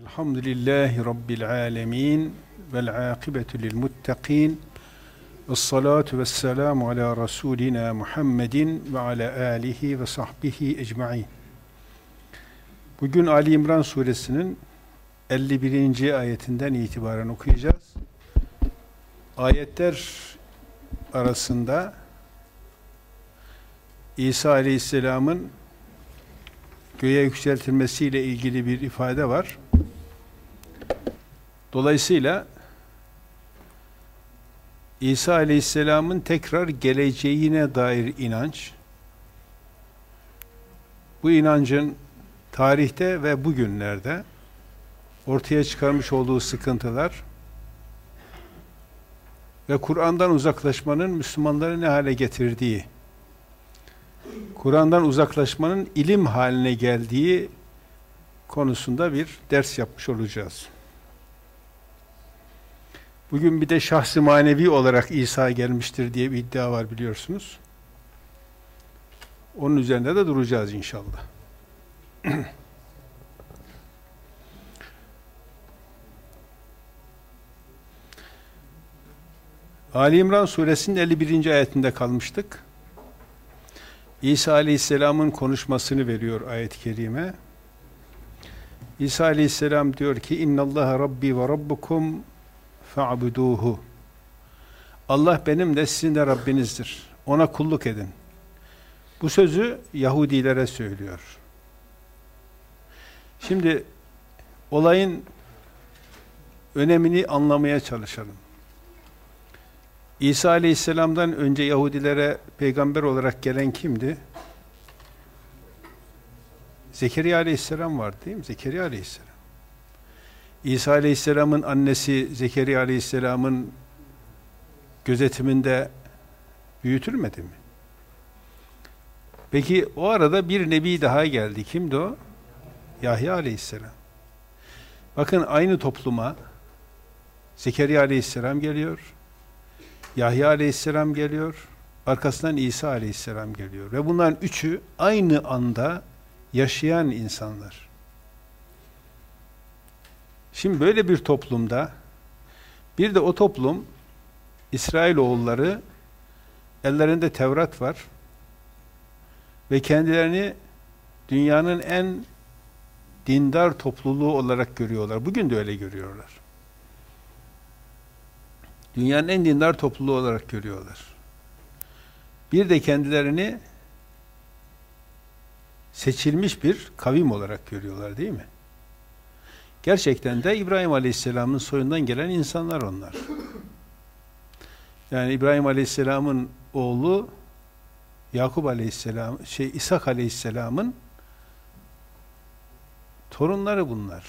Elhamdülillahi Rabbil alemin vel akibetu lil muttaqin ve salatu ve selamu ala Resulina Muhammedin ve ala alihi ve sahbihi ecma'in. Bugün Ali İmran suresinin 51. ayetinden itibaren okuyacağız. Ayetler arasında İsa Aleyhisselam'ın göğe yükseltilmesiyle ilgili bir ifade var. Dolayısıyla İsa Aleyhisselam'ın tekrar geleceğine dair inanç, bu inancın tarihte ve bugünlerde ortaya çıkarmış olduğu sıkıntılar ve Kur'an'dan uzaklaşmanın Müslümanları ne hale getirdiği, Kur'an'dan uzaklaşmanın ilim haline geldiği konusunda bir ders yapmış olacağız. Bugün bir de şahsi manevi olarak İsa gelmiştir diye bir iddia var biliyorsunuz. Onun üzerinde de duracağız inşallah. Ali İmran suresinin 51. ayetinde kalmıştık. İsa Aleyhisselam'ın konuşmasını veriyor ayet-i kerime. İsa Aleyhisselam diyor ki İnna Allah Rabbi ve Rabbukum fa'buduhu. Allah benim de sizin de Rabbinizdir. Ona kulluk edin. Bu sözü Yahudilere söylüyor. Şimdi olayın önemini anlamaya çalışalım. İsa Aleyhisselam'dan önce Yahudilere peygamber olarak gelen kimdi? Zekeriya Aleyhisselam var değil mi? Zekeriya Aleyhisselam. İsa Aleyhisselam'ın annesi Zekeriya Aleyhisselam'ın gözetiminde büyütülmedi mi? Peki o arada bir nebi daha geldi. Kimdi o? Yahya Aleyhisselam. Bakın aynı topluma Zekeriya Aleyhisselam geliyor. Yahya Aleyhisselam geliyor. Arkasından İsa Aleyhisselam geliyor. Ve bunların üçü aynı anda yaşayan insanlar. Şimdi böyle bir toplumda bir de o toplum İsrailoğulları ellerinde Tevrat var ve kendilerini dünyanın en dindar topluluğu olarak görüyorlar. Bugün de öyle görüyorlar. Dünyanın en dindar topluluğu olarak görüyorlar. Bir de kendilerini seçilmiş bir kavim olarak görüyorlar değil mi? Gerçekten de İbrahim Aleyhisselam'ın soyundan gelen insanlar onlar. Yani İbrahim Aleyhisselam'ın oğlu Yakup Aleyhisselam, şey İshak Aleyhisselam'ın torunları bunlar.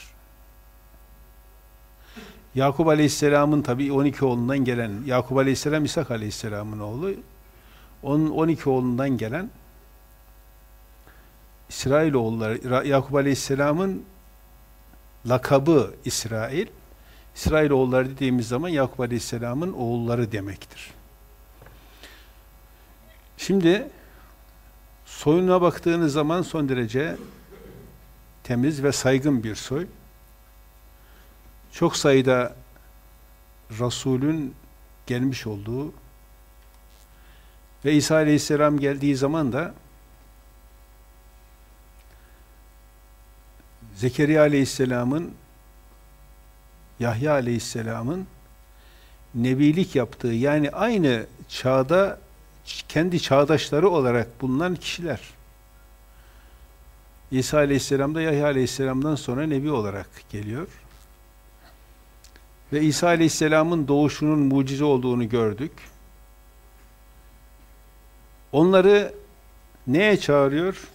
Yakup Aleyhisselam'ın tabi 12 oğlundan gelen, Yakup Aleyhisselam İshak Aleyhisselam'ın oğlu, onun 12 oğlundan gelen İsrail oğulları, Yakup Aleyhisselam'ın lakabı İsrail, İsrail oğulları dediğimiz zaman Yakup Aleyhisselam'ın oğulları demektir. Şimdi soyuna baktığınız zaman son derece temiz ve saygın bir soy. Çok sayıda Resulün gelmiş olduğu ve İsa Aleyhisselam geldiği zaman da Zekeriya Aleyhisselam'ın Yahya Aleyhisselam'ın nebilik yaptığı yani aynı çağda kendi çağdaşları olarak bulunan kişiler. İsa Aleyhisselam da Yahya Aleyhisselam'dan sonra nebi olarak geliyor. Ve İsa Aleyhisselam'ın doğuşunun mucize olduğunu gördük. Onları neye çağırıyor?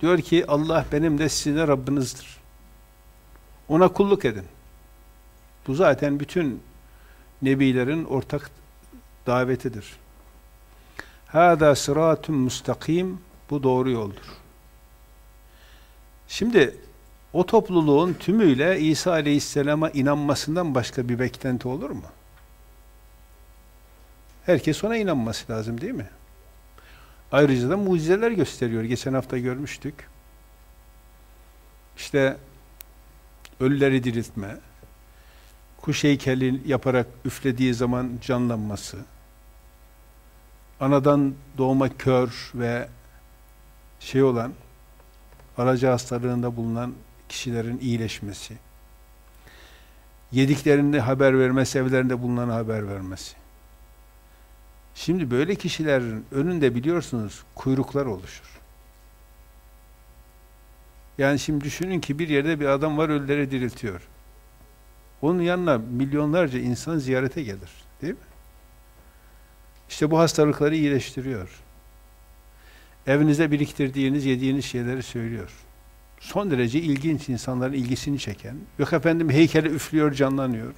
Diyor ki Allah benim de sizin de Rabbinizdir. Ona kulluk edin. Bu zaten bütün nebilerin ortak davetidir. Hâdâ sıratun mustakim bu doğru yoldur. Şimdi o topluluğun tümüyle İsa Aleyhisselam'a inanmasından başka bir beklenti olur mu? Herkes ona inanması lazım değil mi? Ayrıca da mucizeler gösteriyor. Geçen hafta görmüştük. İşte ölüleri diriltme, kuş heykeli yaparak üflediği zaman canlanması, anadan doğma kör ve şey olan, aracı hastalığında bulunan kişilerin iyileşmesi, yediklerinde haber vermesi, evlerinde bulunan haber vermesi. Şimdi böyle kişilerin önünde biliyorsunuz kuyruklar oluşur. Yani şimdi düşünün ki bir yerde bir adam var ölüleri diriltiyor. Onun yanına milyonlarca insan ziyarete gelir. Değil mi? İşte bu hastalıkları iyileştiriyor. Evinizde biriktirdiğiniz, yediğiniz şeyleri söylüyor. Son derece ilginç insanların ilgisini çeken. Yok efendim heykeli üflüyor, canlanıyor.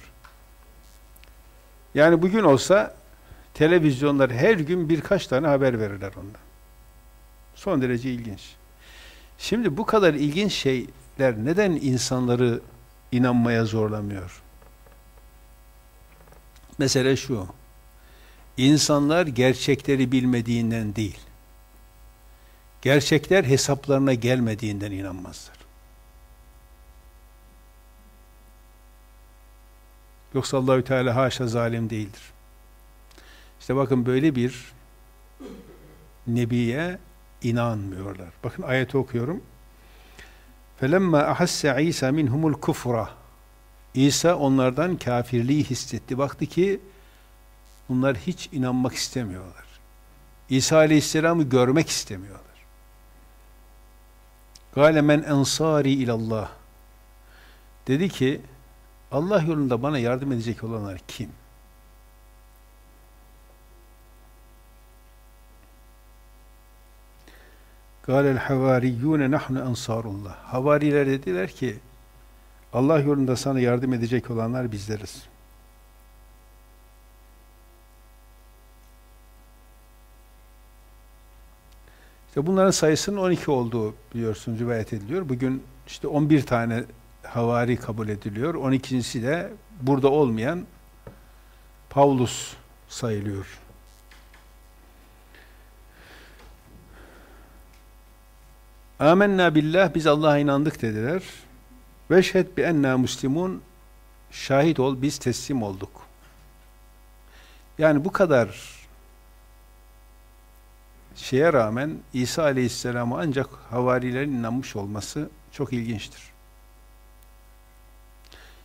Yani bugün olsa televizyonlar her gün birkaç tane haber verirler ondan. Son derece ilginç. Şimdi bu kadar ilginç şeyler neden insanları inanmaya zorlamıyor? Mesele şu. İnsanlar gerçekleri bilmediğinden değil. Gerçekler hesaplarına gelmediğinden inanmazlar. Yoksa Allahü Teala haşa zalim değildir. İşte bakın böyle bir nebiye inanmıyorlar. Bakın ayeti okuyorum. فَلَمَّا أَحَسَّ عِيسَى مِنْهُمُ الْكُفْرَ İsa onlardan kafirliği hissetti. Baktı ki bunlar hiç inanmak istemiyorlar. İsa Aleyhisselam'ı görmek istemiyorlar. Gale men ensari ilallah. Dedi ki Allah yolunda bana yardım edecek olanlar kim? Gâlel havariyyûne nahnu ensarullah. Havariler dediler ki Allah yolunda sana yardım edecek olanlar bizleriz. İşte bunların sayısının 12 olduğu biliyorsunuz rivayet ediliyor. Bugün işte 11 tane havari kabul ediliyor. 12.si de burada olmayan Paulus sayılıyor. Amenna billah biz Allah'a inandık dediler. Ve şhed bi enna muslimun şahit ol biz teslim olduk. Yani bu kadar şeye rağmen İsa Aleyhisselam'a ancak havarilerin inanmış olması çok ilginçtir.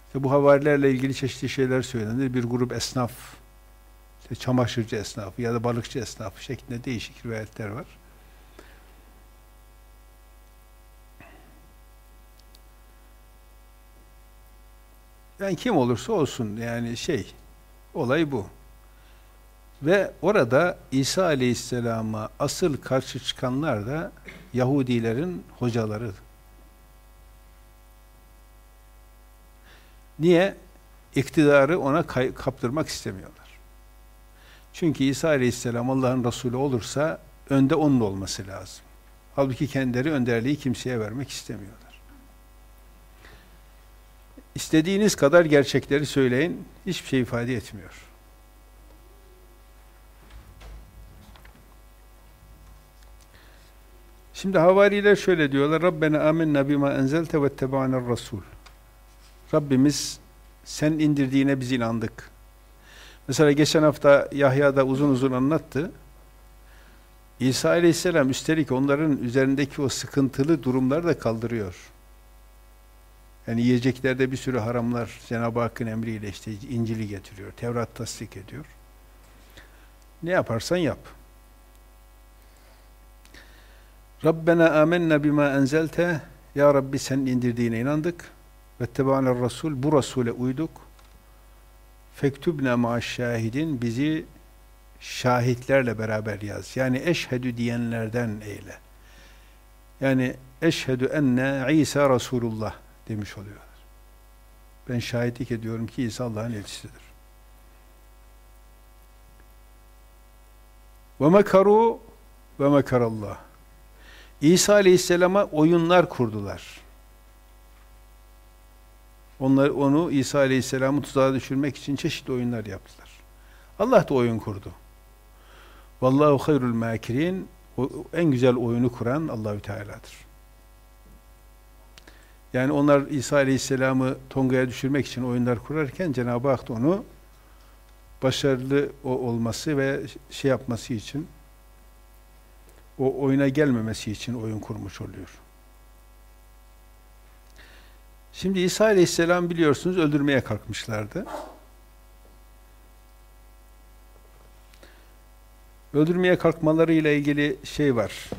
İşte bu havarilerle ilgili çeşitli şeyler söylenir. Bir grup esnaf, işte çamaşırcı esnafı ya da balıkçı esnafı şeklinde değişik rivayetler var. Yani kim olursa olsun yani şey, olay bu. Ve orada İsa Aleyhisselam'a asıl karşı çıkanlar da Yahudilerin hocaları. Niye? İktidarı ona kaptırmak istemiyorlar. Çünkü İsa Aleyhisselam Allah'ın Resulü olursa önde onun olması lazım. Halbuki kendileri önderliği kimseye vermek istemiyorlar. İstediğiniz kadar gerçekleri söyleyin, hiçbir şey ifade etmiyor. Şimdi havariler şöyle diyorlar. Rabbena amenna bima enzelte ve teba'ner rasul. Rabbimiz sen indirdiğine biz inandık. Mesela geçen hafta Yahya da uzun uzun anlattı. İsa aleyhisselam üstelik onların üzerindeki o sıkıntılı durumları da kaldırıyor. Yani yiyeceklerde bir sürü haramlar Cenab-ı Hakk'ın emriyle işte İncil'i getiriyor. Tevrat tasdik ediyor. Ne yaparsan yap. Rabbena amennâ bima enzelte Ya Rabbi sen indirdiğine inandık. Ve tebâner Rasul bu Rasule uyduk. Fektübne ma'aş şahidin bizi şahitlerle beraber yaz. Yani eşhedü diyenlerden eyle. Yani eşhedü enne İsa Resulullah demiş oluyorlar. Ben şahitlik ediyorum ki İsa Allah'ın elçisidir. Ve mekaru ve mekarallah. İsa Aleyhisselam'a oyunlar kurdular. Onlar onu İsa Aleyhisselam'ı tuzağa düşürmek için çeşitli oyunlar yaptılar. Allah da oyun kurdu. Vallahu hayrul makirin. En güzel oyunu kuran Allahü Teala'dır. Yani onlar İsa Aleyhisselam'ı Tonga'ya düşürmek için oyunlar kurarken Cenab-ı Hak da onu başarılı o olması ve şey yapması için o oyuna gelmemesi için oyun kurmuş oluyor. Şimdi İsa Aleyhisselam biliyorsunuz öldürmeye kalkmışlardı. Öldürmeye kalkmalarıyla ilgili şey var.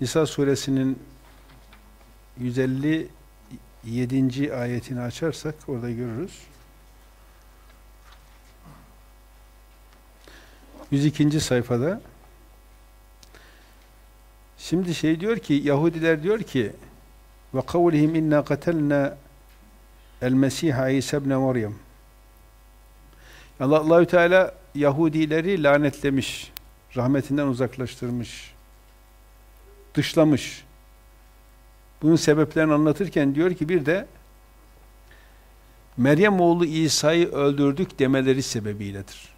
Nisa suresinin 157. ayetini açarsak orada görürüz. 102. sayfada Şimdi şey diyor ki Yahudiler diyor ki ve kavlihim inna qatelna el Mesih İsa ibn Meryem Allah Allahü Teala Yahudileri lanetlemiş, rahmetinden uzaklaştırmış, dışlamış. Bunun sebeplerini anlatırken diyor ki bir de Meryem oğlu İsa'yı öldürdük demeleri sebebiyledir.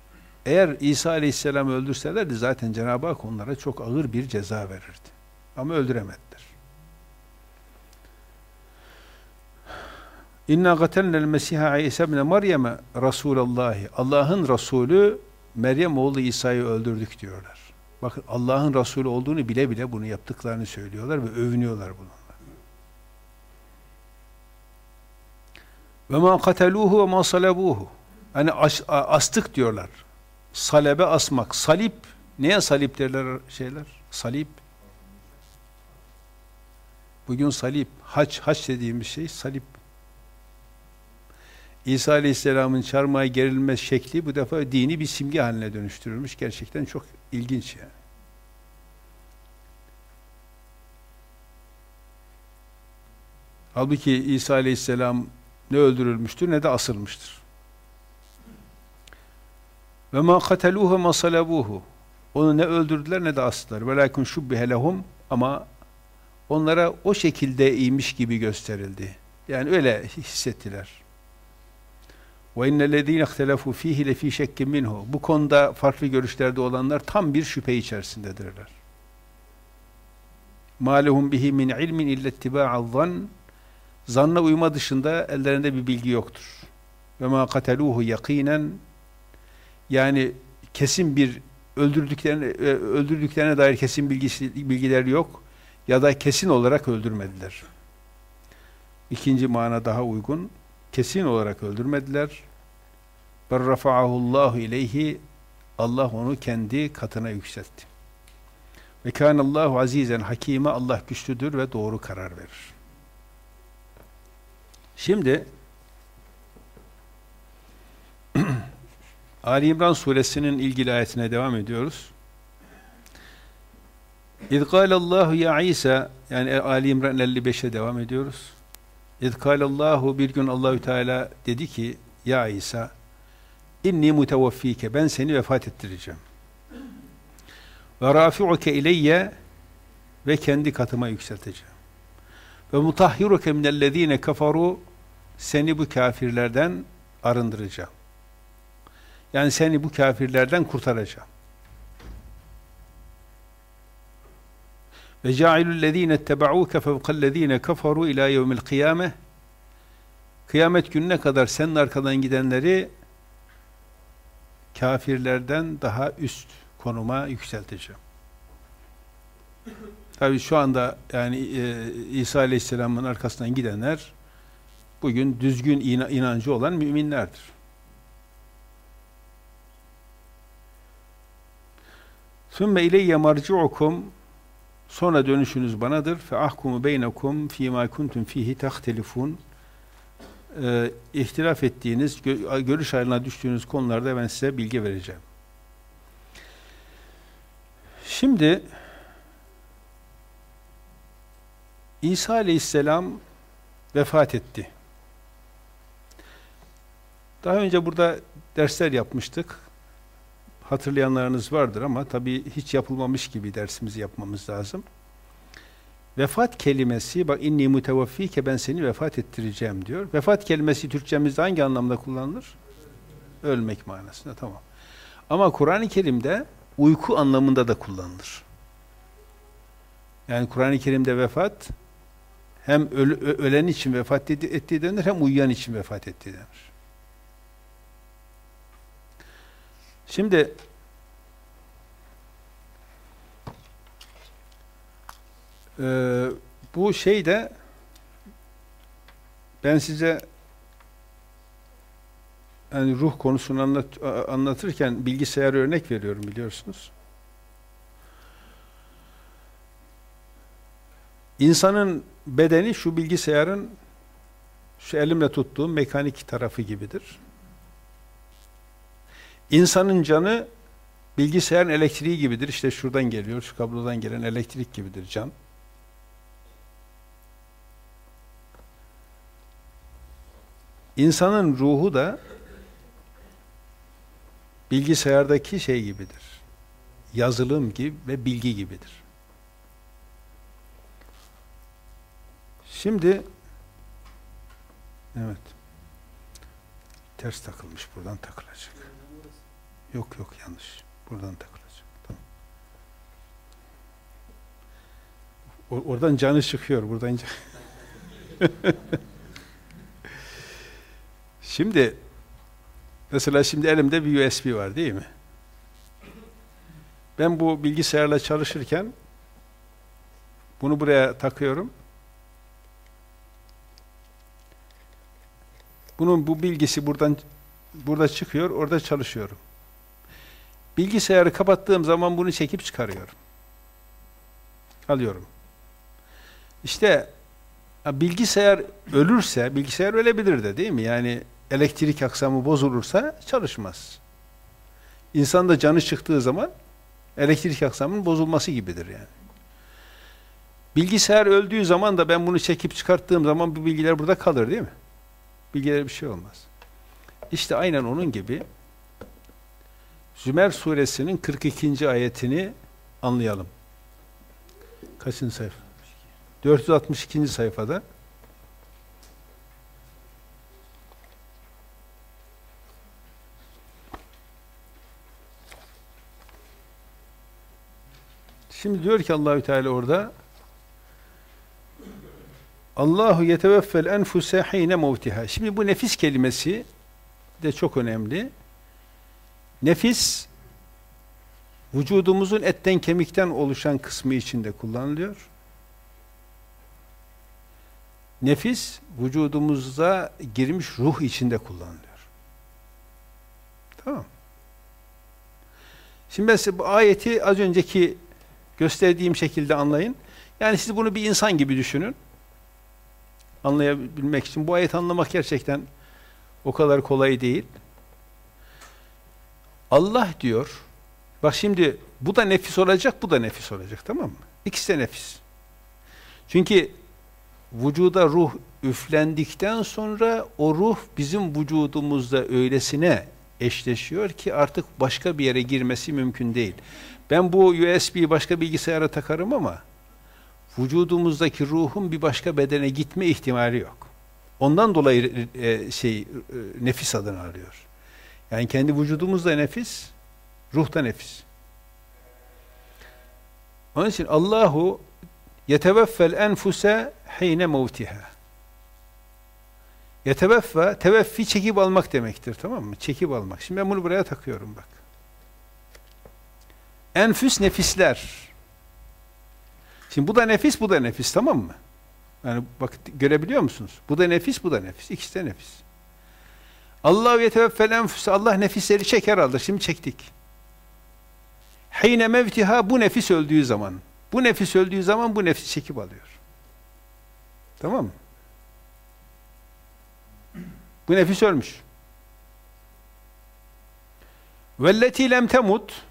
Eğer İsa Aleyhisselam'ı öldürselerdi zaten Cenab-ı Hak onlara çok ağır bir ceza verirdi. Ama öldüremediler. İnna gatelnel Mesiha İsa ibn Meryem'e Resulallah. Allah'ın Resulü Meryem oğlu İsa'yı öldürdük diyorlar. Bakın Allah'ın Resulü olduğunu bile bile bunu yaptıklarını söylüyorlar ve övünüyorlar bununla. Ve ma kateluhu ve ma salabuhu. Hani as, astık diyorlar. Salebe asmak. Salip. Neye salip derler şeyler? Salip. Bugün salip. Haç, haç dediğimiz şey salip. İsa Aleyhisselam'ın çarmıha gerilmez şekli bu defa dini bir simge haline dönüştürülmüş. Gerçekten çok ilginç yani. Halbuki İsa Aleyhisselam ne öldürülmüştür ne de asılmıştır. Ve ma kateluhu ma salabuhu. Onu ne öldürdüler ne de astılar. Velakin şubbihe lehum ama onlara o şekilde iyiymiş gibi gösterildi. Yani öyle hissettiler. Ve innellezîne ihtelefû fîhî lefî şekkin minhu. Bu konuda farklı görüşlerde olanlar tam bir şüphe içerisindedirler. مَا لَهُمْ بِهِ مِنْ عِلْمٍ اِلَّا اتِّبَاعَ الظَّنِّ Zanna uyma dışında ellerinde bir bilgi yoktur. Ve ma kateluhu yakinen yani kesin bir öldürdüklerine e, öldürdüklerine dair kesin bilgisi bilgiler yok ya da kesin olarak öldürmediler. İkinci mana daha uygun. Kesin olarak öldürmediler. Berrafa'ahu Allahu ileyhi Allah onu kendi katına yükseltti. Ve kânallahu azizen hakime Allah güçlüdür ve doğru karar verir. Şimdi Ali İmran suresinin ilgili ayetine devam ediyoruz. İz Allahu ya İsa yani Ali İmran 55'e devam ediyoruz. İz Allahu bir gün Allahü Teala dedi ki ya İsa inni muteveffike ben seni vefat ettireceğim. Ve rafi'uke ileyye ve kendi katıma yükselteceğim. Ve mutahhiruke minellezine kafaru seni bu kafirlerden arındıracağım. Yani seni bu kafirlerden kurtaracağım. Ve ca'ilul lezine etteba'uke fevkallezine kafaru ila yevmil kıyame Kıyamet gününe kadar senin arkadan gidenleri kafirlerden daha üst konuma yükselteceğim. Tabi şu anda yani e, İsa Aleyhisselam'ın arkasından gidenler bugün düzgün inancı olan müminlerdir. Sümme ileyye marci'ukum sonra dönüşünüz banadır. Fe ahkumu beynekum fîmâ kuntum fîhî tahtelifun ee, ihtilaf ettiğiniz, görüş ayrılığına düştüğünüz konularda ben size bilgi vereceğim. Şimdi İsa Aleyhisselam vefat etti. Daha önce burada dersler yapmıştık. Hatırlayanlarınız vardır ama tabii hiç yapılmamış gibi dersimizi yapmamız lazım. Vefat kelimesi, bak inni muteveffike ben seni vefat ettireceğim diyor. Vefat kelimesi Türkçemizde hangi anlamda kullanılır? Ölmek manasında, tamam. Ama Kur'an-ı Kerim'de uyku anlamında da kullanılır. Yani Kur'an-ı Kerim'de vefat Hem ölü, ölen için vefat ettiği denir hem uyuyan için vefat ettiği denir. Şimdi e, bu şey de ben size yani ruh konusunu anlat, anlatırken bilgisayar örnek veriyorum biliyorsunuz. İnsanın bedeni şu bilgisayarın şu elimle tuttuğum mekanik tarafı gibidir. İnsanın canı bilgisayarın elektriği gibidir. İşte şuradan geliyor, şu kablodan gelen elektrik gibidir can. İnsanın ruhu da bilgisayardaki şey gibidir. Yazılım gibi ve bilgi gibidir. Şimdi evet ters takılmış buradan takılacak. Yok yok yanlış. Buradan takılacak. Tamam. oradan canı çıkıyor. Buradan Şimdi mesela şimdi elimde bir USB var değil mi? Ben bu bilgisayarla çalışırken bunu buraya takıyorum. Bunun bu bilgisi buradan burada çıkıyor, orada çalışıyorum. Bilgisayarı kapattığım zaman bunu çekip çıkarıyorum. Alıyorum. İşte bilgisayar ölürse, bilgisayar ölebilir de değil mi? Yani elektrik aksamı bozulursa çalışmaz. İnsan da canı çıktığı zaman elektrik aksamının bozulması gibidir yani. Bilgisayar öldüğü zaman da ben bunu çekip çıkarttığım zaman bu bilgiler burada kalır değil mi? Bilgiler bir şey olmaz. İşte aynen onun gibi Zümer suresinin 42. ayetini anlayalım. Kaçıncı sayfa? 462. sayfada Şimdi diyor ki Allahü Teala orada Allahu yeteveffel enfuse hine mevtiha. Şimdi bu nefis kelimesi de çok önemli. Nefis vücudumuzun etten kemikten oluşan kısmı içinde kullanılıyor. Nefis vücudumuza girmiş ruh içinde kullanılıyor. Tamam. Şimdi ben size bu ayeti az önceki gösterdiğim şekilde anlayın. Yani siz bunu bir insan gibi düşünün. Anlayabilmek için. Bu ayet anlamak gerçekten o kadar kolay değil. Allah diyor, bak şimdi bu da nefis olacak, bu da nefis olacak tamam mı? İkisi de nefis. Çünkü vücuda ruh üflendikten sonra o ruh bizim vücudumuzda öylesine eşleşiyor ki artık başka bir yere girmesi mümkün değil. Ben bu USB'yi başka bilgisayara takarım ama vücudumuzdaki ruhun bir başka bedene gitme ihtimali yok. Ondan dolayı e, şey e, nefis adını alıyor. Yani kendi vücudumuzda nefis, ruh da nefis. Onun için Allahu yeteveffel enfuse hine mevtiha. Yeteveffe, teveffi çekip almak demektir tamam mı? Çekip almak. Şimdi ben bunu buraya takıyorum bak. Enfüs nefisler. Şimdi bu da nefis, bu da nefis tamam mı? Yani bak görebiliyor musunuz? Bu da nefis, bu da nefis. İkisi de nefis. Allah yeteveffel enfüs. Allah nefisleri çeker alır. Şimdi çektik. Hine mevtiha bu nefis öldüğü zaman. Bu nefis öldüğü zaman bu nefis çekip alıyor. Tamam mı? Bu nefis ölmüş. Velleti lem temut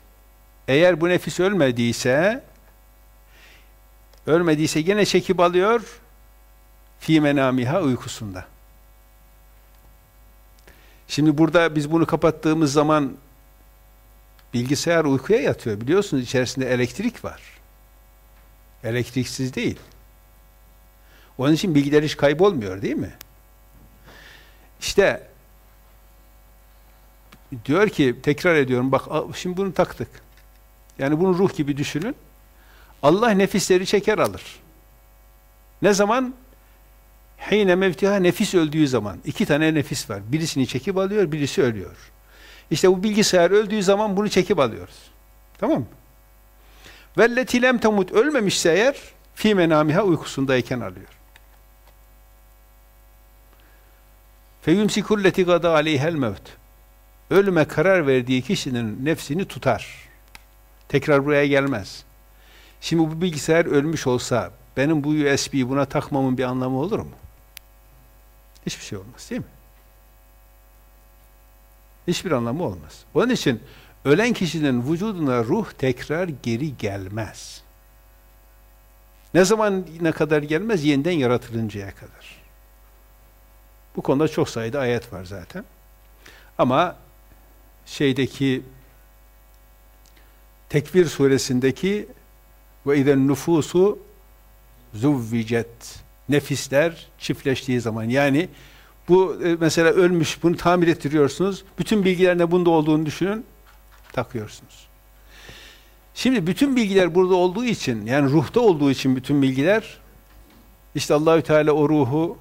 eğer bu nefis ölmediyse ölmediyse gene çekip alıyor fi menamiha uykusunda. Şimdi burada biz bunu kapattığımız zaman bilgisayar uykuya yatıyor. Biliyorsunuz içerisinde elektrik var. Elektriksiz değil. Onun için bilgiler hiç kaybolmuyor değil mi? İşte diyor ki tekrar ediyorum bak şimdi bunu taktık. Yani bunu ruh gibi düşünün. Allah nefisleri çeker alır. Ne zaman? Hine mevtiha nefis öldüğü zaman iki tane nefis var. Birisini çekip alıyor, birisi ölüyor. İşte bu bilgisayar öldüğü zaman bunu çekip alıyoruz. Tamam mı? Velleti lem temut ölmemişse eğer fi menamiha uykusundayken alıyor. Feyumsikulleti gada aleyhel mevt. Ölüme karar verdiği kişinin nefsini tutar. Tekrar buraya gelmez. Şimdi bu bilgisayar ölmüş olsa benim bu USB buna takmamın bir anlamı olur mu? Hiçbir şey olmaz değil mi? Hiçbir anlamı olmaz. Onun için ölen kişinin vücuduna ruh tekrar geri gelmez. Ne zaman ne kadar gelmez? Yeniden yaratılıncaya kadar. Bu konuda çok sayıda ayet var zaten. Ama şeydeki Tekvir suresindeki ve izen nüfusu zuvvicet nefisler çiftleştiği zaman yani bu e, mesela ölmüş bunu tamir ettiriyorsunuz. Bütün bilgiler ne bunda olduğunu düşünün. Takıyorsunuz. Şimdi bütün bilgiler burada olduğu için yani ruhta olduğu için bütün bilgiler işte Allahü Teala o ruhu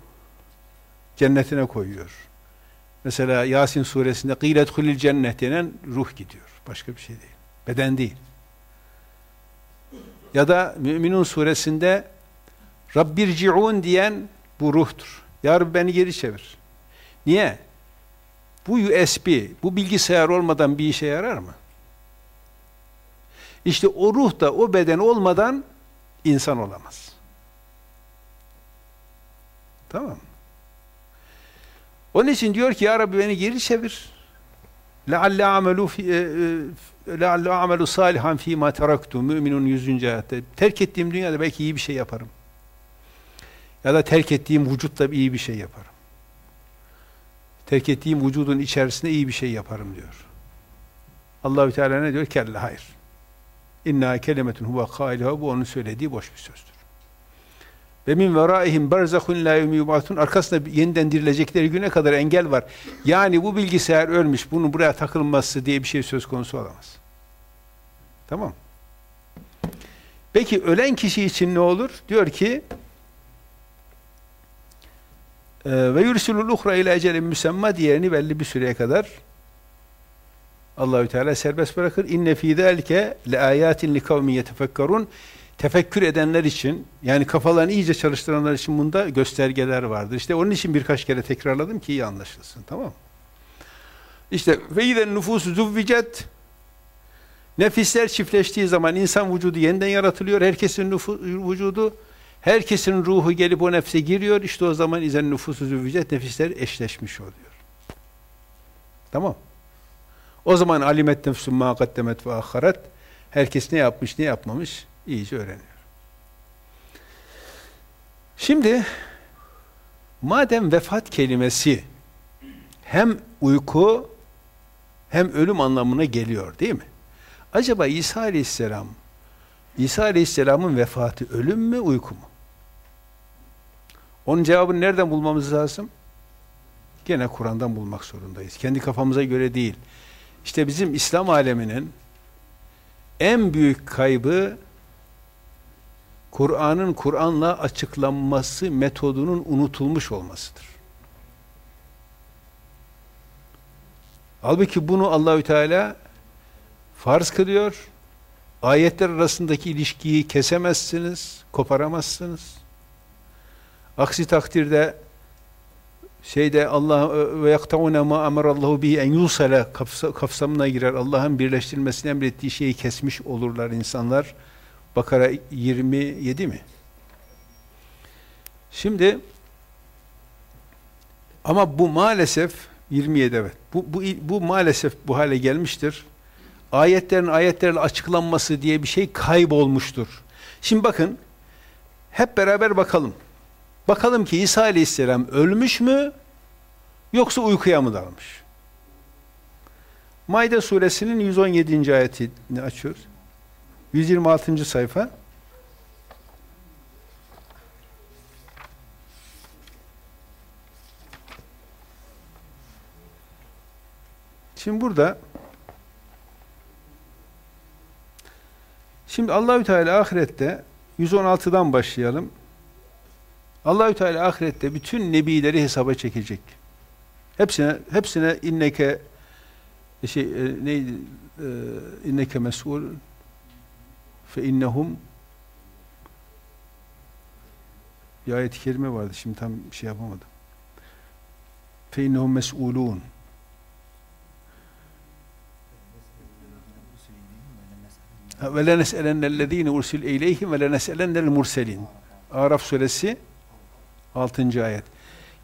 cennetine koyuyor. Mesela Yasin suresinde kıylet hulil cennet denen ruh gidiyor. Başka bir şey değil. Beden değil. Ya da Müminun suresinde Rabbirci'un diyen bu ruhtur. Ya Rabbi beni geri çevir. Niye? Bu USB, bu bilgisayar olmadan bir işe yarar mı? İşte o ruh da o beden olmadan insan olamaz. Tamam Onun için diyor ki ya Rabbi beni geri çevir. لَعَلَّ عَمَلُوا فِي لَعَلَّ عَمَلُوا صَالِحًا ف۪ي مَا تَرَكْتُ Müminun 100. ayette. Terk ettiğim dünyada belki iyi bir şey yaparım. Ya da terk ettiğim vücutta iyi bir şey yaparım. Terk ettiğim vücudun içerisinde iyi bir şey yaparım diyor. Allahü Teala ne diyor? Kella hayır. İnna kelimetun huve kailuha bu onun söylediği boş bir sözdür. Ve min veraihim berzahun la yumyubatun arkasında yeniden dirilecekleri güne kadar engel var. Yani bu bilgisayar ölmüş, bunun buraya takılması diye bir şey söz konusu olamaz. Tamam. Peki ölen kişi için ne olur? Diyor ki ve yursulul uhra ile ecelin müsemma diğerini belli bir süreye kadar Allahü Teala serbest bırakır. İnne fî zâlike le âyâtin li kavmin yetefekkarun tefekkür edenler için yani kafalarını iyice çalıştıranlar için bunda göstergeler vardır. İşte onun için birkaç kere tekrarladım ki iyi anlaşılsın. Tamam İşte ve iden nüfusu zuvvicet nefisler çiftleştiği zaman insan vücudu yeniden yaratılıyor. Herkesin nüfus, vücudu herkesin ruhu gelip o nefse giriyor. İşte o zaman izen nüfusu zuvvicet nefisler eşleşmiş oluyor. Tamam o zaman alimet nefsün ma kaddemet ve aharet herkes ne yapmış ne yapmamış iyice öğreniyor. Şimdi madem vefat kelimesi hem uyku hem ölüm anlamına geliyor değil mi? Acaba İsa Aleyhisselam İsa Aleyhisselam'ın vefatı ölüm mü uyku mu? Onun cevabını nereden bulmamız lazım? Gene Kur'an'dan bulmak zorundayız. Kendi kafamıza göre değil. İşte bizim İslam aleminin en büyük kaybı Kur'an'ın Kur'an'la açıklanması metodunun unutulmuş olmasıdır. Halbuki bunu Allahü Teala farz kılıyor. Ayetler arasındaki ilişkiyi kesemezsiniz, koparamazsınız. Aksi takdirde şeyde Allah ve yaktavune ma emarallahu bihi en yusala kapsamına girer. Allah'ın birleştirilmesini emrettiği şeyi kesmiş olurlar insanlar. Bakara 27 mi? Şimdi ama bu maalesef 27 evet. Bu, bu, bu maalesef bu hale gelmiştir. Ayetlerin ayetlerle açıklanması diye bir şey kaybolmuştur. Şimdi bakın hep beraber bakalım. Bakalım ki İsa Aleyhisselam ölmüş mü yoksa uykuya mı dalmış? Maide suresinin 117. ayetini açıyoruz. 126. sayfa. Şimdi burada Şimdi Allahü Teala ahirette 116'dan başlayalım. Allahü Teala ahirette bütün nebileri hesaba çekecek. Hepsine hepsine inneke şey e, neydi e, inneke mesul fe innehum bir ayet-i kerime vardı. Şimdi tam şey yapamadım. Fe innehum mes'ulun. Ve le nes'elennellezine ursil eyleyhim ve le nes'elennel murselin. Araf suresi 6. ayet.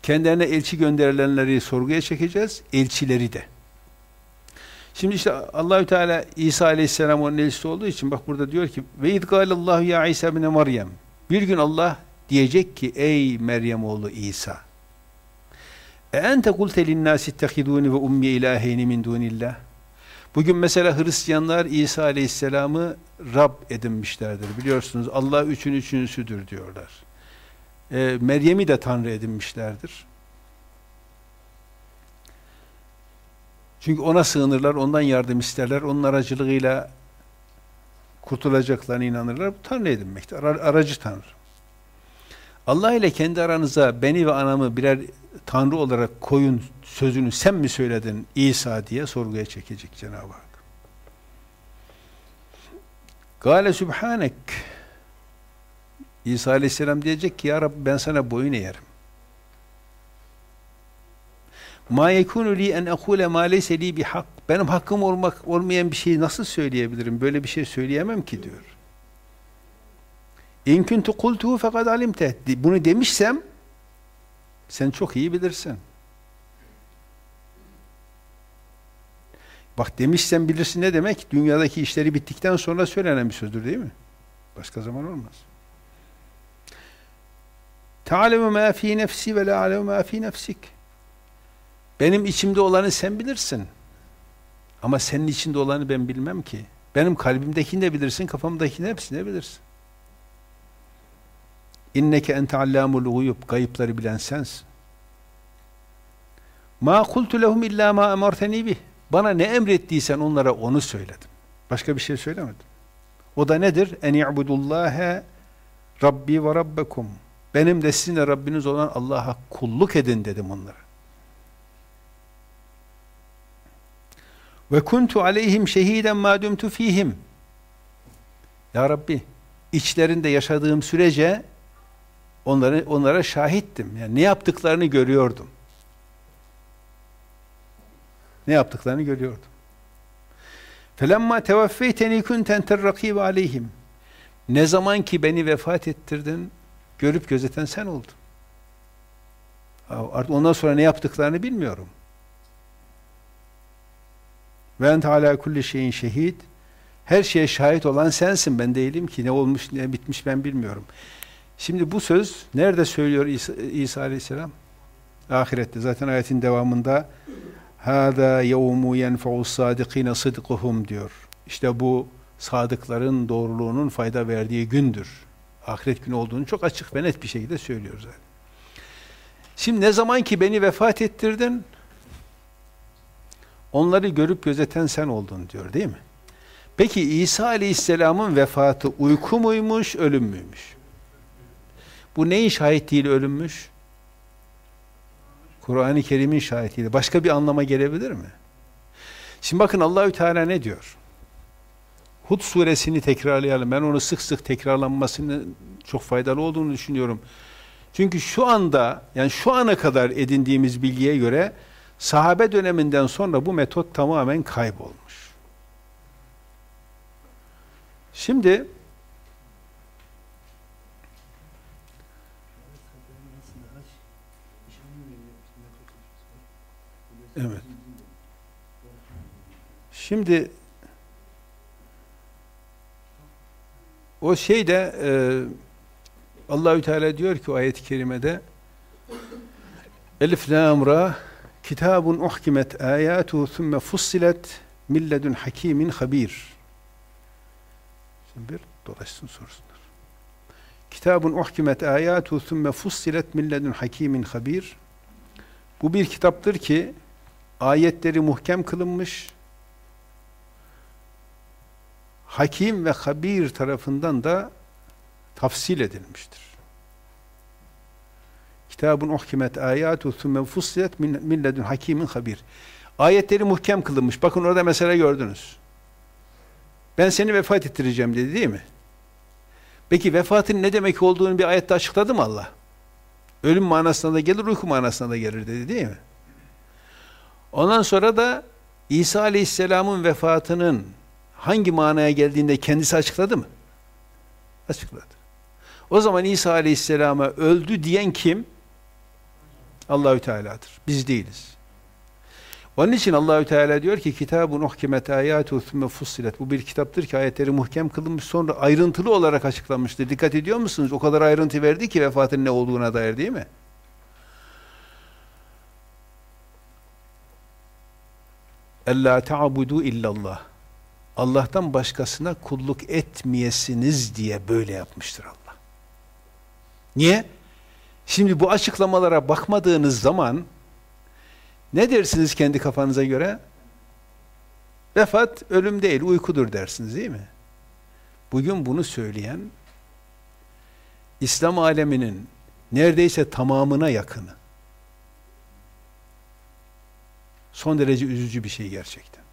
Kendilerine elçi gönderilenleri sorguya çekeceğiz, elçileri de. Şimdi işte Allahü Teala İsa Aleyhisselam onun elçisi olduğu için bak burada diyor ki ve idgalallahu ya İsa bin Meryem. Bir gün Allah diyecek ki ey Meryem oğlu İsa. E ente kulte linnâsi ittehidûni ve ummi ilâheyni min dûnillah. Bugün mesela Hristiyanlar İsa Aleyhisselam'ı Rab edinmişlerdir. Biliyorsunuz Allah üçün üçüncüsüdür diyorlar. E, Meryem'i de Tanrı edinmişlerdir. Çünkü ona sığınırlar, ondan yardım isterler, onun aracılığıyla kurtulacaklarına inanırlar. Bu Tanrı edinmektir. Aracı Tanrı. Allah ile kendi aranıza beni ve anamı birer Tanrı olarak koyun sözünü sen mi söyledin İsa diye sorguya çekecek Cenab-ı Hak. Gale Sübhanek İsa Aleyhisselam diyecek ki ya Rabbi ben sana boyun eğerim. Ma yekunu li en ekule ma leyse li hak. Benim hakkım olmak olmayan bir şeyi nasıl söyleyebilirim? Böyle bir şey söyleyemem ki diyor. İn kuntu kultuhu fekad alimte. Bunu demişsem sen çok iyi bilirsin. Bak demişsen bilirsin ne demek? Dünyadaki işleri bittikten sonra söylenen bir sözdür değil mi? Başka zaman olmaz. Ta'lemu ma fi nefsi ve la alemu ma nefsik. Benim içimde olanı sen bilirsin. Ama senin içinde olanı ben bilmem ki. Benim kalbimdekini de bilirsin, kafamdakini hepsini bilirsin. İnneke ente allamul guyub. Kayıpları bilen sensin. Ma kultu lehum illa ma emarteni bih. Bana ne emrettiysen onlara onu söyledim. Başka bir şey söylemedim. O da nedir? En i'budullâhe Rabbi ve Rabbekum. Benim de sizin Rabbiniz olan Allah'a kulluk edin dedim onlara. Ve kuntu aleyhim şehiden ma dumtu fihim. Ya Rabbi, içlerinde yaşadığım sürece onları onlara şahittim. Yani ne yaptıklarını görüyordum. Ne yaptıklarını görüyordum. Felemma tevaffeyteni kunten terrakibe aleyhim. Ne zaman ki beni vefat ettirdin, görüp gözeten sen oldun. Artık ondan sonra ne yaptıklarını bilmiyorum. Ve ente ala kulli şeyin şehid. Her şeye şahit olan sensin. Ben değilim ki. Ne olmuş, ne bitmiş ben bilmiyorum. Şimdi bu söz nerede söylüyor İsa, İsa Aleyhisselam? Ahirette. Zaten ayetin devamında Hâdâ yevmû yenfe'u sâdikîne sıdkuhum diyor. İşte bu sadıkların doğruluğunun fayda verdiği gündür. Ahiret günü olduğunu çok açık ve net bir şekilde söylüyor zaten. Şimdi ne zaman ki beni vefat ettirdin, onları görüp gözeten sen oldun diyor değil mi? Peki İsa Aleyhisselam'ın vefatı uyku muymuş, ölüm müymüş? Bu neyin şahitliğiyle ölünmüş? Kur'an-ı Kerim'in şahitliğiyle. Başka bir anlama gelebilir mi? Şimdi bakın Allahü Teala ne diyor? Hud suresini tekrarlayalım. Ben onu sık sık tekrarlanmasını çok faydalı olduğunu düşünüyorum. Çünkü şu anda, yani şu ana kadar edindiğimiz bilgiye göre sahabe döneminden sonra bu metot tamamen kaybolmuş. Şimdi Evet. Şimdi o şeyde e, Allahü Teala diyor ki o ayet-i kerimede Elif lam ra kitabun uhkimet ayatu thumme fussilet milledun hakimin habir. Şimdi bir dolaşsın sorsunlar. Kitabun uhkimet ayatu thumme fussilet milledun hakimin habir. Bu bir kitaptır ki ayetleri muhkem kılınmış, hakim ve habir tarafından da tafsil edilmiştir. Kitabun uhkimet ayatu thumme fussilet min, hakimin habir. Ayetleri muhkem kılınmış. Bakın orada mesela gördünüz. Ben seni vefat ettireceğim dedi değil mi? Peki vefatın ne demek olduğunu bir ayette açıkladı mı Allah? Ölüm manasına da gelir, uyku manasına da gelir dedi değil mi? Ondan sonra da İsa Aleyhisselam'ın vefatının hangi manaya geldiğinde kendisi açıkladı mı? Açıkladı. O zaman İsa Aleyhisselam'a öldü diyen kim? Allahü Teala'dır. Biz değiliz. Onun için Allahü Teala diyor ki kitabun uhkimet ayatu thumme fussilet. Bu bir kitaptır ki ayetleri muhkem kılınmış sonra ayrıntılı olarak açıklanmıştır. Dikkat ediyor musunuz? O kadar ayrıntı verdi ki vefatın ne olduğuna dair değil mi? Ella ta'budu illallah. Allah'tan başkasına kulluk etmeyesiniz diye böyle yapmıştır Allah. Niye? Şimdi bu açıklamalara bakmadığınız zaman ne dersiniz kendi kafanıza göre? Vefat ölüm değil, uykudur dersiniz değil mi? Bugün bunu söyleyen İslam aleminin neredeyse tamamına yakını. Son derece üzücü bir şey gerçekten.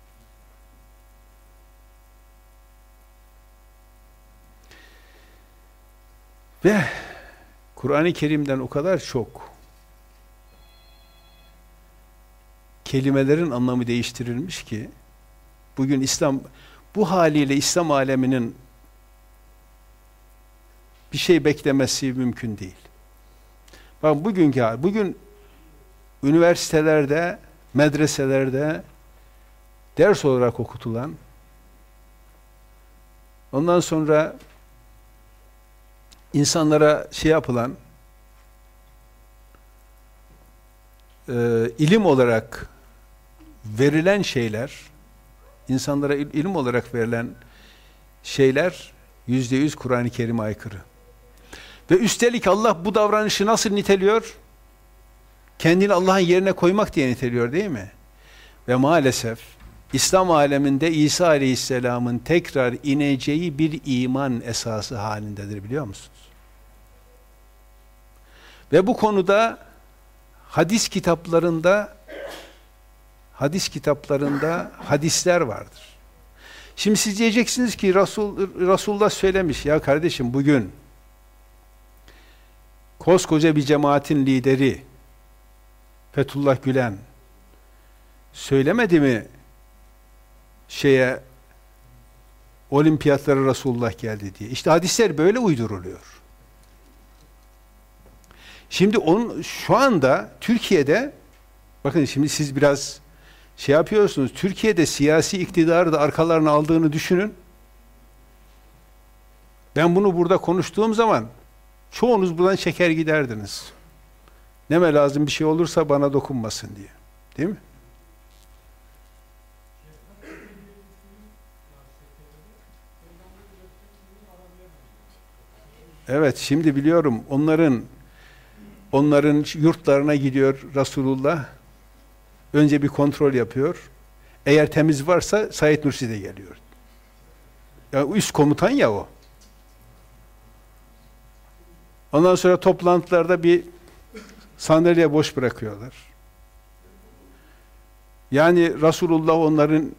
Ve Kur'an-ı Kerim'den o kadar çok kelimelerin anlamı değiştirilmiş ki bugün İslam bu haliyle İslam aleminin bir şey beklemesi mümkün değil. Bak bugünkü bugün üniversitelerde, medreselerde ders olarak okutulan ondan sonra insanlara şey yapılan e, ilim olarak verilen şeyler insanlara il, ilim olarak verilen şeyler yüzde yüz Kur'an-ı Kerim'e aykırı. Ve üstelik Allah bu davranışı nasıl niteliyor? Kendini Allah'ın yerine koymak diye niteliyor değil mi? Ve maalesef İslam aleminde İsa Aleyhisselam'ın tekrar ineceği bir iman esası halindedir biliyor musunuz? Ve bu konuda hadis kitaplarında hadis kitaplarında hadisler vardır. Şimdi siz diyeceksiniz ki Resul, Resulullah söylemiş ya kardeşim bugün koskoca bir cemaatin lideri Fethullah Gülen söylemedi mi şeye olimpiyatlara Resulullah geldi diye. İşte hadisler böyle uyduruluyor. Şimdi onun şu anda Türkiye'de bakın şimdi siz biraz şey yapıyorsunuz. Türkiye'de siyasi iktidarı da arkalarına aldığını düşünün. Ben bunu burada konuştuğum zaman çoğunuz buradan çeker giderdiniz. Neme lazım bir şey olursa bana dokunmasın diye. Değil mi? Evet, şimdi biliyorum onların onların yurtlarına gidiyor Resulullah. Önce bir kontrol yapıyor. Eğer temiz varsa Said Nursi de geliyor. Ya üst komutan ya o. Ondan sonra toplantılarda bir sandalye boş bırakıyorlar. Yani Resulullah onların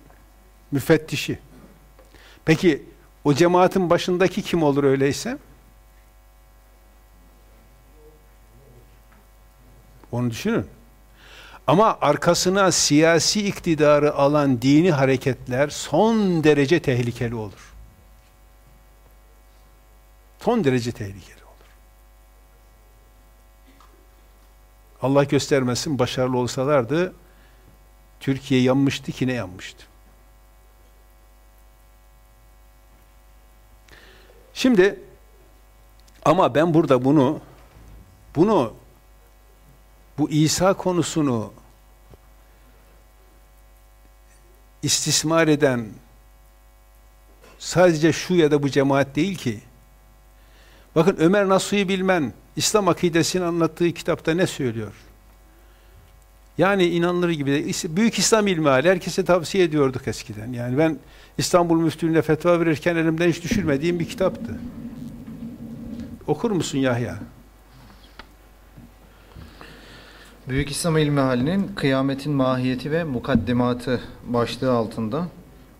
müfettişi. Peki o cemaatin başındaki kim olur öyleyse? Onu düşünün. Ama arkasına siyasi iktidarı alan dini hareketler son derece tehlikeli olur. Son derece tehlikeli olur. Allah göstermesin başarılı olsalardı Türkiye yanmıştı ki ne yanmıştı. Şimdi ama ben burada bunu bunu bu İsa konusunu istismar eden sadece şu ya da bu cemaat değil ki. Bakın Ömer Nasuhi Bilmen İslam akidesini anlattığı kitapta ne söylüyor? Yani inanılır gibi de büyük İslam ilmi hali herkese tavsiye ediyorduk eskiden. Yani ben İstanbul Müftülüğü'ne fetva verirken elimden hiç düşürmediğim bir kitaptı. Okur musun Yahya? Büyük İslam İlmihali'nin Kıyametin Mahiyeti ve Mukaddimatı başlığı altında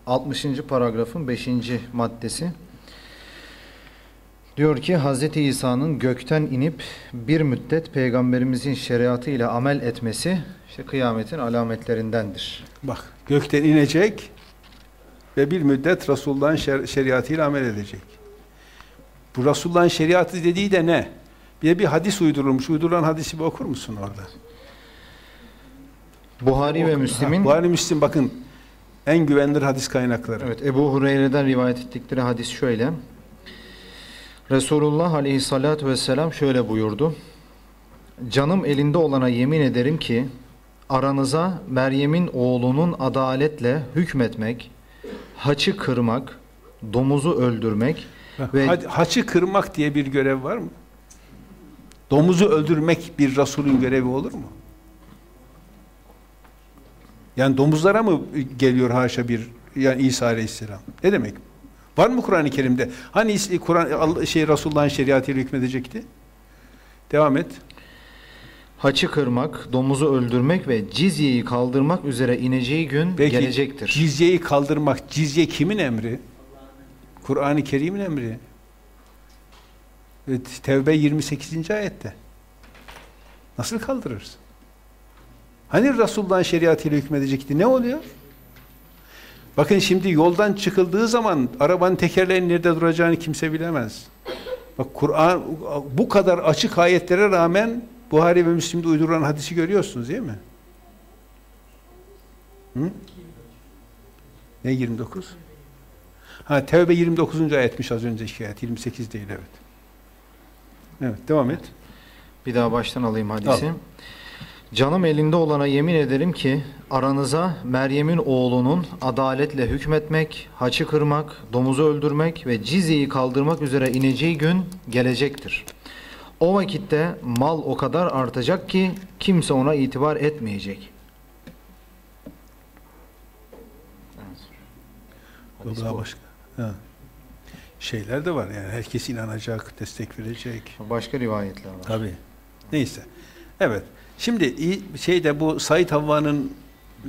60. paragrafın 5. maddesi diyor ki Hz. İsa'nın gökten inip bir müddet peygamberimizin şeriatı ile amel etmesi işte kıyametin alametlerindendir. Bak gökten inecek ve bir müddet Resulullah'ın şer şeriatıyla amel edecek. Bu Resulullah'ın şeriatı dediği de ne? Bir bir hadis uydurulmuş. Uydurulan hadisi bir okur musun orada? Buhari ve Ha, Müslim'in Buhari Müslim bakın en güvenilir hadis kaynakları. Evet Ebu Hureyre'den rivayet ettikleri hadis şöyle. Resulullah aleyhissalatu vesselam şöyle buyurdu. Canım elinde olana yemin ederim ki aranıza Meryem'in oğlunun adaletle hükmetmek, haçı kırmak, domuzu öldürmek ve haçı kırmak diye bir görev var mı? Domuzu öldürmek bir Resulün görevi olur mu? Yani domuzlara mı geliyor haşa bir yani İsa Aleyhisselam? Ne demek? Var mı Kur'an-ı Kerim'de? Hani Kur'an şey Resulullah'ın şeriatıyla hükmedecekti? Devam et. haçı kırmak, domuzu öldürmek ve cizyeyi kaldırmak üzere ineceği gün Peki gelecektir. cizyeyi kaldırmak, cizye kimin emri? Kur'an-ı Kerim'in emri. Evet, Tevbe 28. ayette. Nasıl kaldırırsın? Hani Resulullah'ın şeriatıyla hükmedecekti? Ne oluyor? Bakın şimdi yoldan çıkıldığı zaman arabanın tekerleğinin nerede duracağını kimse bilemez. Bak Kur'an bu kadar açık ayetlere rağmen Buhari ve Müslim'de uydurulan hadisi görüyorsunuz değil mi? Hı? Ne 29? Ha Tevbe 29. ayetmiş az önceki ayet. 28 değil evet. Evet devam et. Bir daha baştan alayım hadisi. Al. Canım elinde olana yemin ederim ki aranıza Meryem'in oğlunun adaletle hükmetmek, haçı kırmak, domuzu öldürmek ve cizyeyi kaldırmak üzere ineceği gün gelecektir. O vakitte mal o kadar artacak ki kimse ona itibar etmeyecek. Hadis Daha başka. Ha. Şeyler de var yani herkes inanacak, destek verecek. Başka rivayetler var. Tabii. Neyse. Evet. Şimdi şeyde bu Said Havva'nın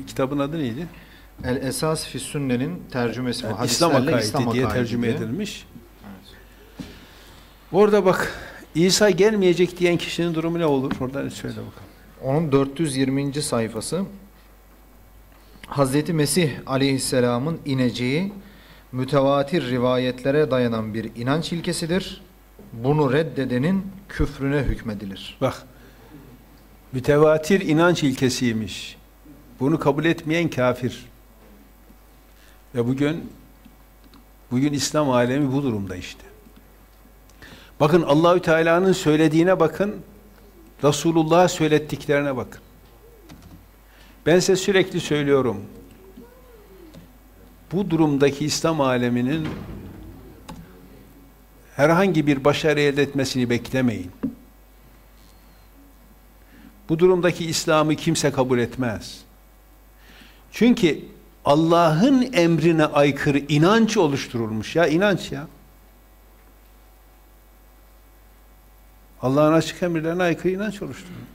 kitabın adı neydi? El Esas fi Sünne'nin tercümesi. Yani. İslam akaidi İslam diye tercüme diye. edilmiş. Evet. Orada bak İsa gelmeyecek diyen kişinin durumu ne olur? Oradan söyle bakalım. Onun 420. sayfası Hazreti Mesih aleyhisselamın ineceği mütevatir rivayetlere dayanan bir inanç ilkesidir. Bunu reddedenin küfrüne hükmedilir. Bak. Mütevatir inanç ilkesiymiş. Bunu kabul etmeyen kafir. Ve bugün bugün İslam alemi bu durumda işte. Bakın Allahü Teala'nın söylediğine bakın. Resulullah'a söylettiklerine bakın. Ben size sürekli söylüyorum. Bu durumdaki İslam aleminin herhangi bir başarı elde etmesini beklemeyin. Bu durumdaki İslam'ı kimse kabul etmez. Çünkü Allah'ın emrine aykırı inanç oluşturulmuş ya inanç ya. Allah'ın açık emirlerine aykırı inanç oluşturulmuş.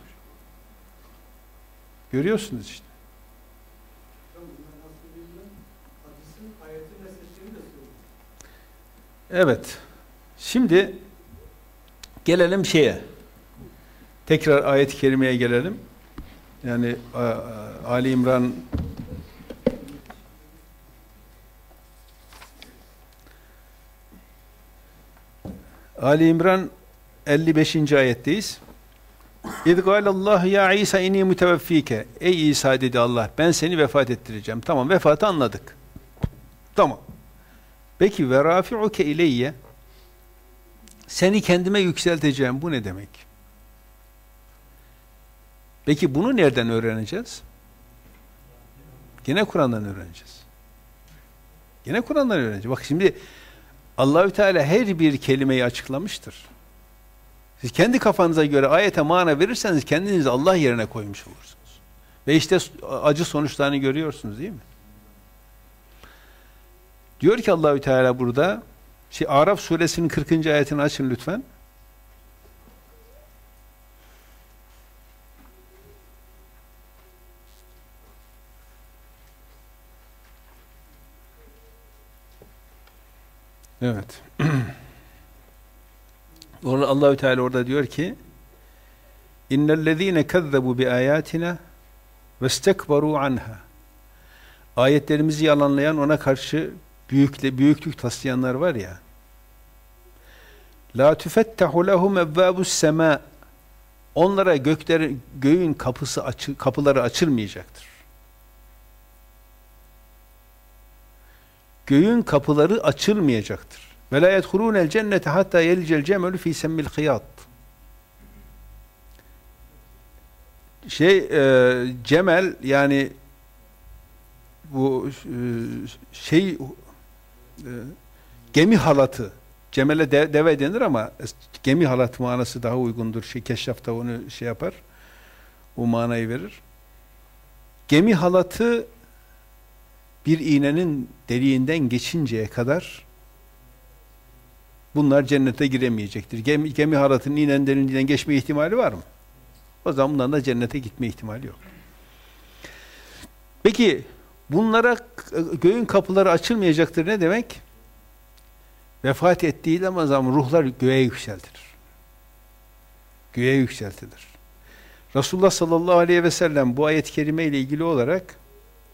Görüyorsunuz işte. Evet. Şimdi gelelim şeye. Tekrar ayet-i kerimeye gelelim. Yani Ali İmran Ali İmran 55. ayetteyiz. İz gâlallahu ya İsa inni muteveffike. Ey İsa dedi Allah ben seni vefat ettireceğim. Tamam vefatı anladık. Tamam. Peki ve rafi'uke ileyye seni kendime yükselteceğim. Bu ne demek? Peki bunu nereden öğreneceğiz? Gene Kur'an'dan öğreneceğiz. Gene Kur'an'dan öğreneceğiz. Bak şimdi Allahü Teala her bir kelimeyi açıklamıştır. Siz kendi kafanıza göre ayete mana verirseniz kendinizi Allah yerine koymuş olursunuz. Ve işte acı sonuçlarını görüyorsunuz değil mi? Diyor ki Allahü Teala burada şey Araf suresinin 40. ayetini açın lütfen. Evet. Orada Allahü Teala orada diyor ki İnnellezîne kezzebu bi ayatina vestekbaru anha. Ayetlerimizi yalanlayan ona karşı büyükle büyüklük taslayanlar var ya. La tufettahu lehum ebvabus sema. Onlara göklerin göğün kapısı açı, kapıları açılmayacaktır. Göğün kapıları açılmayacaktır. Ve la yedhulûnel cennete hatta yelicel cemelu fî semmil hıyat. Şey, e, cemel yani bu e, şey e, gemi halatı Cemele de, deve denir ama gemi halatı manası daha uygundur. Şey, keşraf da onu şey yapar. O manayı verir. Gemi halatı bir iğnenin deliğinden geçinceye kadar bunlar cennete giremeyecektir. Gemi, gemi halatının iğnenin deliğinden geçme ihtimali var mı? O zaman bundan da cennete gitme ihtimali yok. Peki bunlara göğün kapıları açılmayacaktır ne demek? Vefat ettiği zaman ruhlar göğe yükseltilir. Göğe yükseltilir. Resulullah sallallahu aleyhi ve sellem bu ayet-i kerime ile ilgili olarak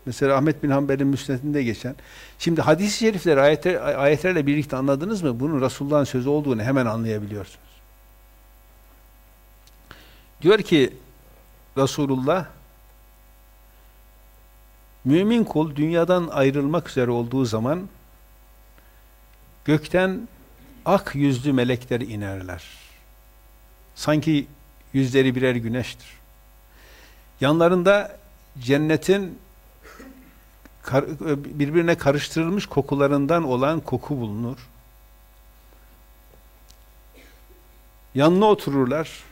mesela Ahmet bin Hanbel'in müsnedinde geçen şimdi hadis-i şerifleri ayetler, ayetlerle birlikte anladınız mı? Bunun Resulullah'ın sözü olduğunu hemen anlayabiliyorsunuz. Diyor ki Resulullah mümin kul dünyadan ayrılmak üzere olduğu zaman Gökten ak yüzlü melekler inerler. Sanki yüzleri birer güneştir. Yanlarında cennetin birbirine karıştırılmış kokularından olan koku bulunur. Yanına otururlar.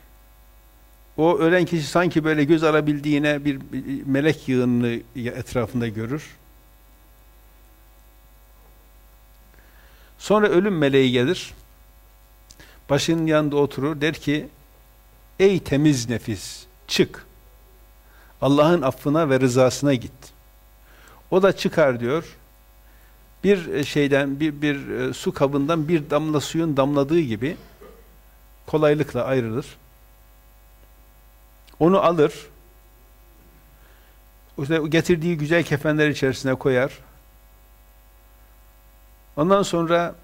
O ölen kişi sanki böyle göz alabildiğine bir melek yığınını etrafında görür. Sonra ölüm meleği gelir. Başının yanında oturur. Der ki ey temiz nefis çık. Allah'ın affına ve rızasına git. O da çıkar diyor. Bir e, şeyden bir, bir e, su kabından bir damla suyun damladığı gibi kolaylıkla ayrılır. Onu alır. İşte getirdiği güzel kefenler içerisine koyar. Ondan sonra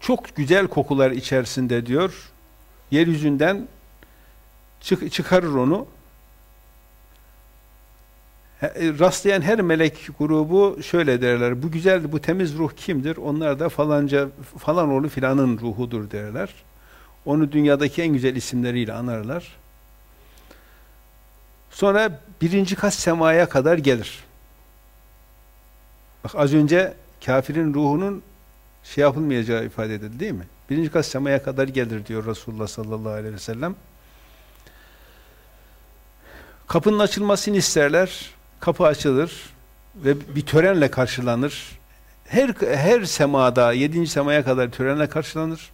çok güzel kokular içerisinde diyor, yeryüzünden çık çıkarır onu. Rastlayan her melek grubu şöyle derler, bu güzel, bu temiz ruh kimdir? Onlar da falanca, falan oğlu filanın ruhudur derler. Onu dünyadaki en güzel isimleriyle anarlar. Sonra birinci kat semaya kadar gelir. Bak az önce kafirin ruhunun şey yapılmayacağı ifade edildi değil mi? Birinci kat semaya kadar gelir diyor Resulullah sallallahu aleyhi ve sellem. Kapının açılmasını isterler. Kapı açılır ve bir törenle karşılanır. Her her semada yedinci semaya kadar törenle karşılanır.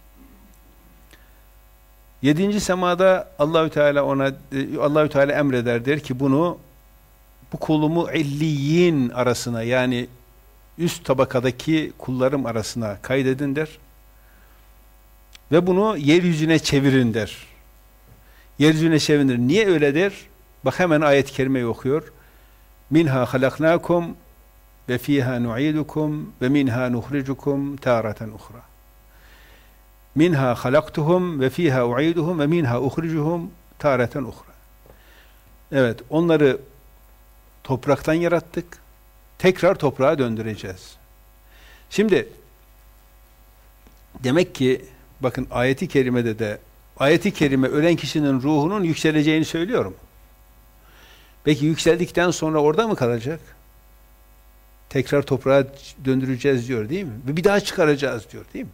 Yedinci semada Allahü Teala ona Allahü Teala emreder der ki bunu bu kulumu illiyin arasına yani üst tabakadaki kullarım arasına kaydedin der. Ve bunu yeryüzüne çevirin der. Yeryüzüne çevirin. Niye öyle der? Bak hemen ayet-i kerimeyi okuyor. Minha halaknakum ve fiha nu'idukum ve minha nuhricukum taratan uhra. Minha halaktuhum ve fiha u'iduhum ve minha uhricuhum taratan uhra. Evet, onları topraktan yarattık tekrar toprağa döndüreceğiz. Şimdi demek ki bakın ayeti kerimede de ayeti kerime ölen kişinin ruhunun yükseleceğini söylüyorum. Peki yükseldikten sonra orada mı kalacak? Tekrar toprağa döndüreceğiz diyor değil mi? Ve bir daha çıkaracağız diyor değil mi?